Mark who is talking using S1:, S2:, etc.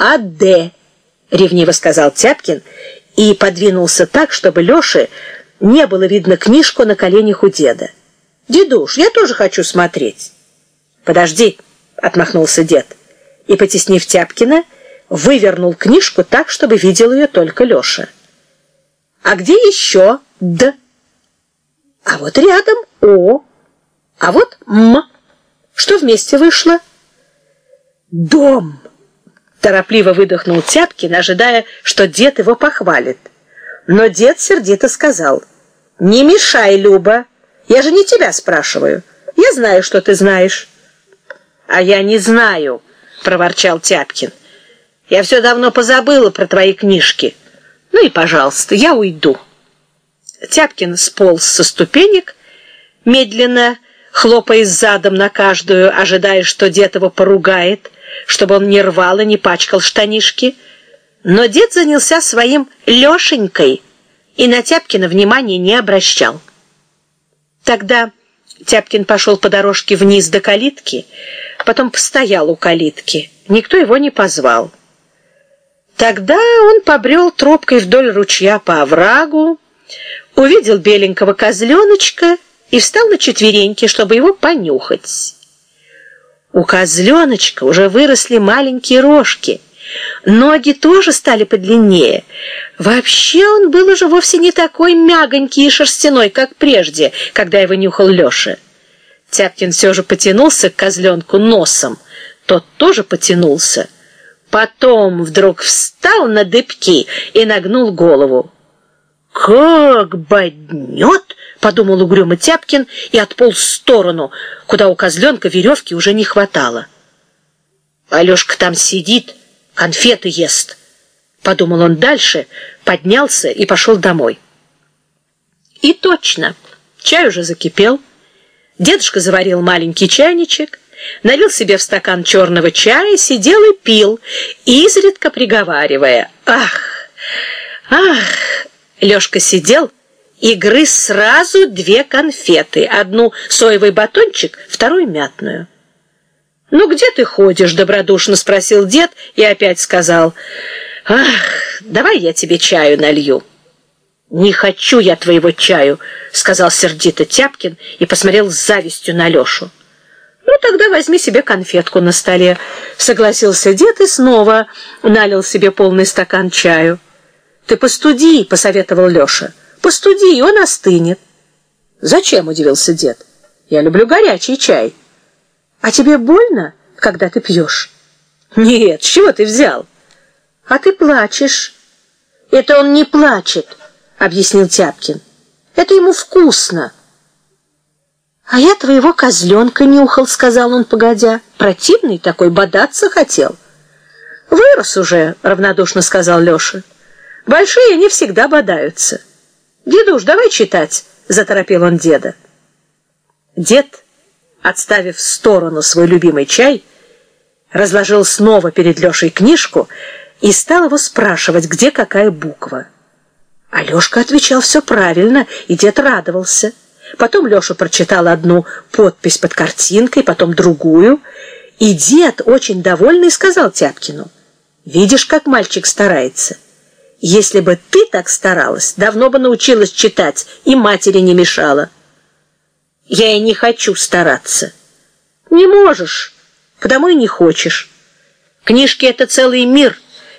S1: а Д, ревниво сказал Тяпкин и подвинулся так, чтобы Лёше не было видно книжку на коленях у деда. «Дедуш, я тоже хочу смотреть». «Подожди», — отмахнулся дед, и, потеснив Тяпкина, вывернул книжку так, чтобы видел ее только Лёша. «А где еще «Д»?» «А вот рядом «О», а вот «М». Что вместе вышло?» «Дом!» — торопливо выдохнул Тяпкин, ожидая, что дед его похвалит. Но дед сердито сказал, «Не мешай, Люба, я же не тебя спрашиваю. Я знаю, что ты знаешь». «А я не знаю», — проворчал Тяпкин. «Я все давно позабыла про твои книжки. Ну и, пожалуйста, я уйду». Тяпкин сполз со ступенек, медленно хлопая задом на каждую, ожидая, что дед его поругает, чтобы он не рвал и не пачкал штанишки. Но дед занялся своим Лешенькой и на Тяпкина внимания не обращал. Тогда Тяпкин пошел по дорожке вниз до калитки, потом постоял у калитки. Никто его не позвал. Тогда он побрел тропкой вдоль ручья по оврагу, увидел беленького козленочка и встал на четвереньки, чтобы его понюхать. У козленочка уже выросли маленькие рожки, ноги тоже стали подлиннее. Вообще он был уже вовсе не такой мягонький и шерстяной, как прежде, когда его нюхал Леша. Тяпкин все же потянулся к козленку носом, тот тоже потянулся. Потом вдруг встал на дыбки и нагнул голову. «Как боднет!» — подумал угрюмо Тяпкин и отполз в сторону, куда у козленка веревки уже не хватало. «Алешка там сидит, конфеты ест», — подумал он дальше, поднялся и пошел домой. И точно, чай уже закипел. Дедушка заварил маленький чайничек, налил себе в стакан черного чая, сидел и пил, изредка приговаривая «Ах! Ах!» Лёшка сидел и грыз сразу две конфеты, одну соевый батончик, вторую мятную. «Ну, где ты ходишь?» — добродушно спросил дед и опять сказал, «Ах, давай я тебе чаю налью». «Не хочу я твоего чаю», — сказал сердито Тяпкин и посмотрел с завистью на Лешу. «Ну, тогда возьми себе конфетку на столе», — согласился дед и снова налил себе полный стакан чаю. «Ты постуди», — посоветовал Леша. «Постуди, и он остынет». «Зачем?» — удивился дед. «Я люблю горячий чай». «А тебе больно, когда ты пьешь?» «Нет, с чего ты взял?» «А ты плачешь». «Это он не плачет», — объяснил Тяпкин. «Это ему вкусно». «А я твоего козленка нюхал», — сказал он, погодя. «Противный такой, бодаться хотел». «Вырос уже», — равнодушно сказал Леша. Большие не всегда бодаются. «Дедуш, давай читать», — заторопил он деда. Дед, отставив в сторону свой любимый чай, разложил снова перед Лешей книжку и стал его спрашивать, где какая буква. Алешка отвечал все правильно, и дед радовался. Потом Леша прочитал одну подпись под картинкой, потом другую, и дед, очень довольный, сказал Тяпкину, «Видишь, как мальчик старается». Если бы ты так старалась, давно бы научилась читать и матери не мешала. Я и не хочу стараться. Не можешь, потому и не хочешь. Книжки — это целый мир —